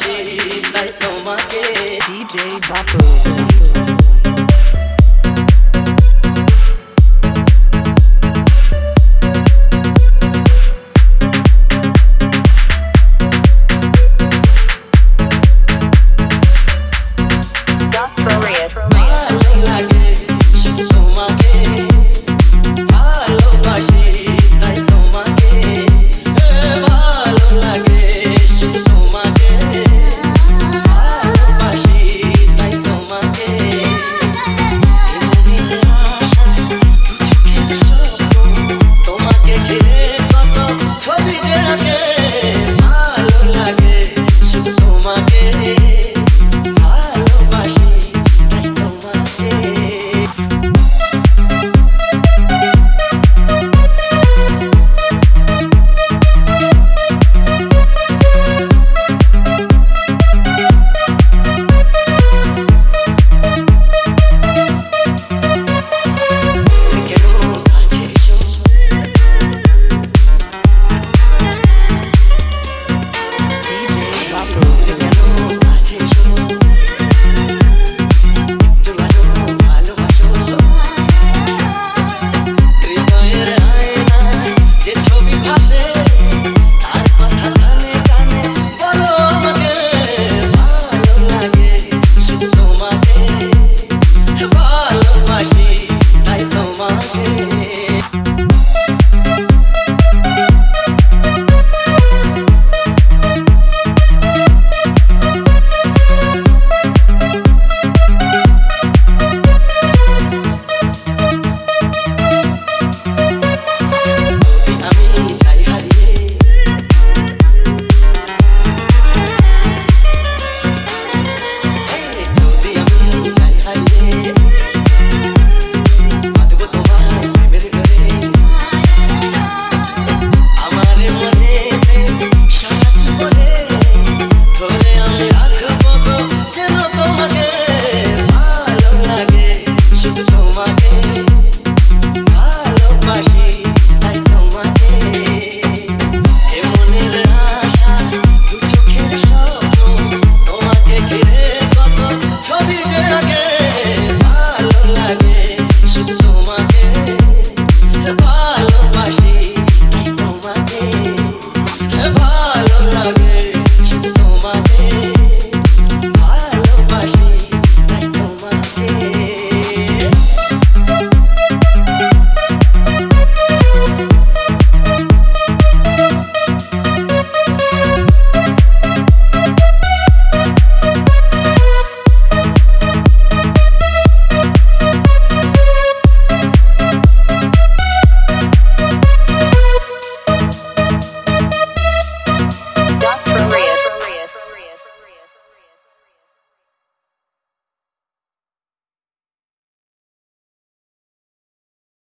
machine like no DJ Bopper. yeah.